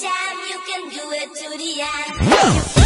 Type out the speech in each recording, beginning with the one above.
time, you can do it to the end.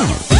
Woo!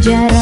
jarak